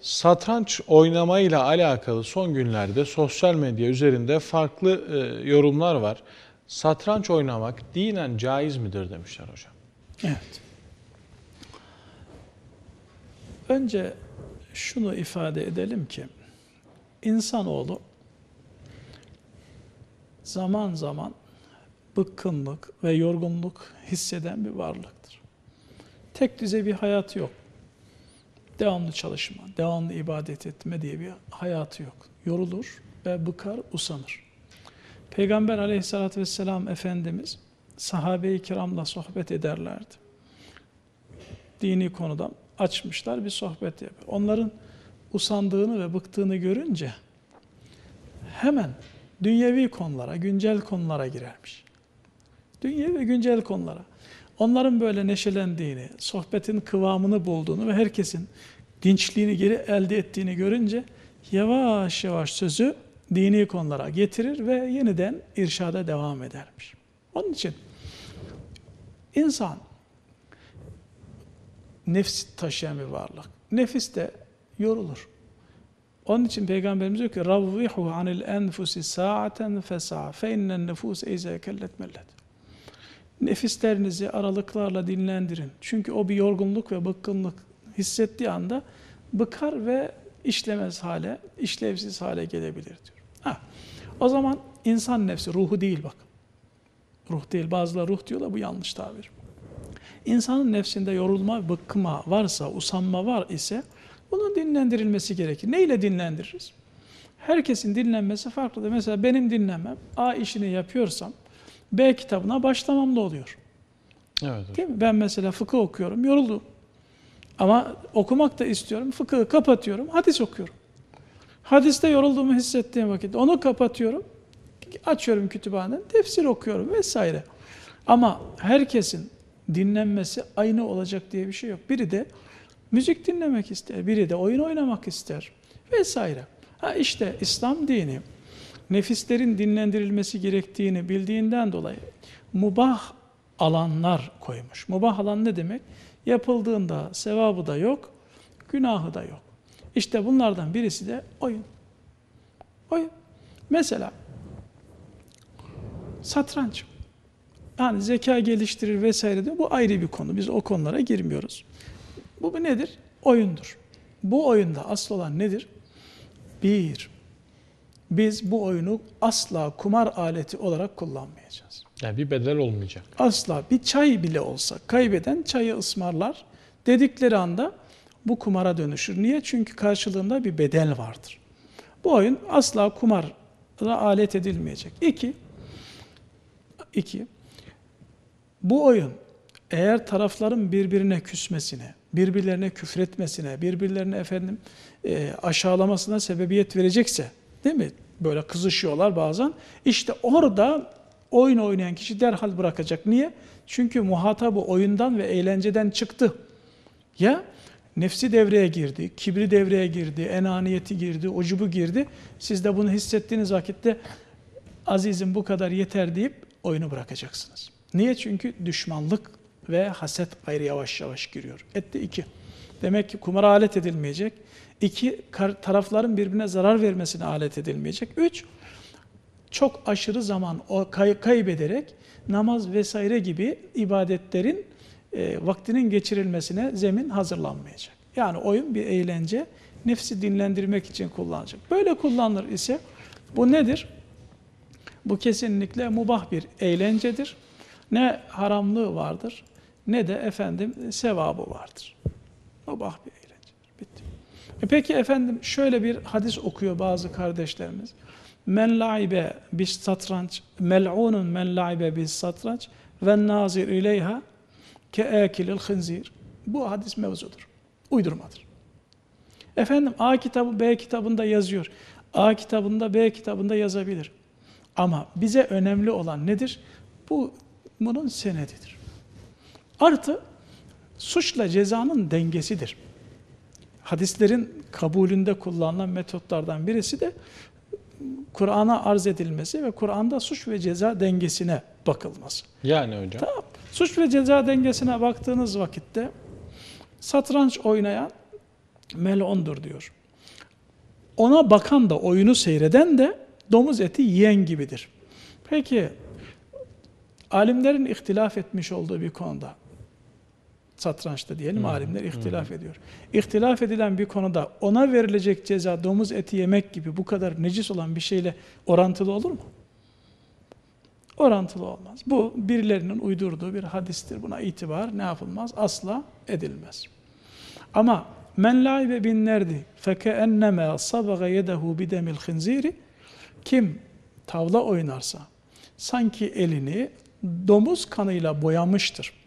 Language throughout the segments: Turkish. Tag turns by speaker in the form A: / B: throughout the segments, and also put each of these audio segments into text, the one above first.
A: Satranç oynamayla alakalı son günlerde sosyal medya üzerinde farklı e, yorumlar var. Satranç oynamak dinen caiz midir demişler hocam.
B: Evet. Önce şunu ifade edelim ki insanoğlu zaman zaman bıkkınlık ve yorgunluk hisseden bir varlıktır. Tek düze bir hayat yok. Devamlı çalışma, devamlı ibadet etme diye bir hayatı yok. Yorulur ve bıkar, usanır. Peygamber aleyhissalatü vesselam Efendimiz sahabe-i kiramla sohbet ederlerdi. Dini konuda açmışlar bir sohbet yapıyor. Onların usandığını ve bıktığını görünce hemen dünyevi konulara, güncel konulara girermiş. Dünyevi ve güncel konulara. Onların böyle neşelendiğini, sohbetin kıvamını bulduğunu ve herkesin dinçliğini geri elde ettiğini görünce yavaş yavaş sözü dini konulara getirir ve yeniden irşada devam edermiş. Onun için insan nefs taşıyan bir varlık. Nefis de yorulur. Onun için Peygamberimiz diyor ki anil enfusi sa'aten fesa'a fe innen nefus eyze kellet mellet. Nefislerinizi aralıklarla dinlendirin. Çünkü o bir yorgunluk ve bıkkınlık hissettiği anda bıkar ve işlemez hale, işlevsiz hale gelebilir diyor. Ha. O zaman insan nefsi, ruhu değil bak. Ruh değil, bazıları ruh diyorlar, bu yanlış tabir. İnsanın nefsinde yorulma, bıkma varsa, usanma var ise bunun dinlendirilmesi gerekir. Ne ile dinlendiririz? Herkesin dinlenmesi farklıdır. Mesela benim dinlenmem, A işini yapıyorsam B kitabına başlamamda oluyor.
A: Evet.
B: Değil mi? Ben mesela fıkıh okuyorum, yoruldum. Ama okumak da istiyorum. Fıkıhı kapatıyorum, hadis okuyorum. Hadiste yorulduğumu hissettiğim vakit onu kapatıyorum. Açıyorum kütüphaneden, tefsir okuyorum vesaire. Ama herkesin dinlenmesi aynı olacak diye bir şey yok. Biri de müzik dinlemek ister, biri de oyun oynamak ister vesaire. Ha işte İslam dini nefislerin dinlendirilmesi gerektiğini bildiğinden dolayı mubah alanlar koymuş. Mubah alan ne demek? Yapıldığında sevabı da yok, günahı da yok. İşte bunlardan birisi de oyun. Oyun. Mesela satranç. Yani zeka geliştirir vesaire de bu ayrı bir konu. Biz o konulara girmiyoruz. Bu, nedir? Oyundur. Bu oyunda asıl olan nedir? Bir, biz bu oyunu asla kumar aleti olarak kullanmayacağız.
A: Yani bir bedel olmayacak.
B: Asla bir çay bile olsa kaybeden çayı ısmarlar dedikleri anda bu kumara dönüşür. Niye? Çünkü karşılığında bir bedel vardır. Bu oyun asla kumara alet edilmeyecek. İki, iki, bu oyun eğer tarafların birbirine küsmesine, birbirlerine küfretmesine, birbirlerine efendim e, aşağılamasına sebebiyet verecekse, değil mi? Böyle kızışıyorlar bazen. İşte orada oyun oynayan kişi derhal bırakacak. Niye? Çünkü muhatabı oyundan ve eğlenceden çıktı. Ya nefsi devreye girdi, kibri devreye girdi, enaniyeti girdi, ucubu girdi. Siz de bunu hissettiğiniz vakitte azizim bu kadar yeter deyip oyunu bırakacaksınız. Niye? Çünkü düşmanlık ve haset ayrı yavaş yavaş giriyor. Etti iki. Demek ki kumara alet edilmeyecek. İki, tarafların birbirine zarar vermesine alet edilmeyecek. Üç, çok aşırı zaman kay kaybederek namaz vesaire gibi ibadetlerin e, vaktinin geçirilmesine zemin hazırlanmayacak. Yani oyun bir eğlence, nefsi dinlendirmek için kullanacak. Böyle kullanılır ise bu nedir? Bu kesinlikle mubah bir eğlencedir. Ne haramlığı vardır ne de efendim sevabı vardır. Mubah bir eğlencedir. Bitti. E peki efendim şöyle bir hadis okuyor bazı kardeşlerimiz. Men laibe bis satranç mel'unun men laibe bis satranç ve nazir ileyha ke ekilil hınzir. Bu hadis mevzudur. Uydurmadır. Efendim A kitabı B kitabında yazıyor. A kitabında B kitabında yazabilir. Ama bize önemli olan nedir? Bu bunun senedidir. Artı suçla cezanın dengesidir. Hadislerin kabulünde kullanılan metotlardan birisi de Kur'an'a arz edilmesi ve Kur'an'da suç ve ceza dengesine bakılması.
A: Yani hocam.
B: Tamam. Suç ve ceza dengesine baktığınız vakitte satranç oynayan melondur diyor. Ona bakan da oyunu seyreden de domuz eti yiyen gibidir. Peki alimlerin ihtilaf etmiş olduğu bir konuda satrançta diyelim alimler ihtilaf ediyor. İhtilaf edilen bir konuda ona verilecek ceza domuz eti yemek gibi bu kadar necis olan bir şeyle orantılı olur mu? Orantılı olmaz. Bu birilerinin uydurduğu bir hadistir. Buna itibar ne yapılmaz? Asla edilmez. Ama men laibe bin nerdi feke enneme sabaga yedehu bidemil khinziri kim tavla oynarsa sanki elini domuz kanıyla boyamıştır.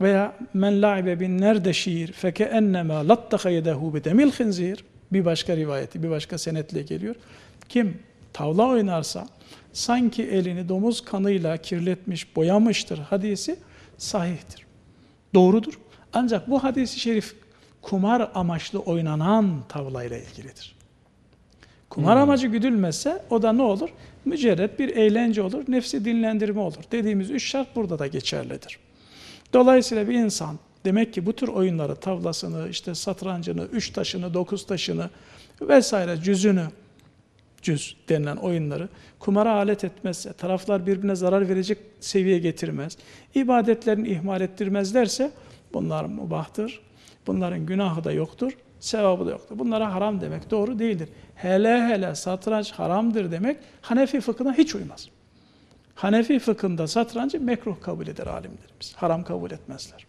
B: Veya men laibe bin nerde şiir feke enneme lattaka yedehu bidemil khinzir bir başka rivayeti bir başka senetle geliyor. Kim tavla oynarsa sanki elini domuz kanıyla kirletmiş, boyamıştır hadisi sahihtir. Doğrudur. Ancak bu hadisi şerif kumar amaçlı oynanan tavlayla ilgilidir. Kumar amacı güdülmezse o da ne olur? Mücerret bir eğlence olur, nefsi dinlendirme olur. Dediğimiz üç şart burada da geçerlidir. Dolayısıyla bir insan demek ki bu tür oyunları, tavlasını, işte satrancını, üç taşını, dokuz taşını vesaire cüzünü, cüz denilen oyunları kumara alet etmezse, taraflar birbirine zarar verecek seviyeye getirmez, ibadetlerini ihmal ettirmezlerse bunlar mubahtır. Bunların günahı da yoktur, sevabı da yoktur. Bunlara haram demek doğru değildir. Hele hele satranç haramdır demek Hanefi fıkhına hiç uymaz. Hanefi fıkhında satrancı mekruh kabul eder alimlerimiz. Haram kabul etmezler.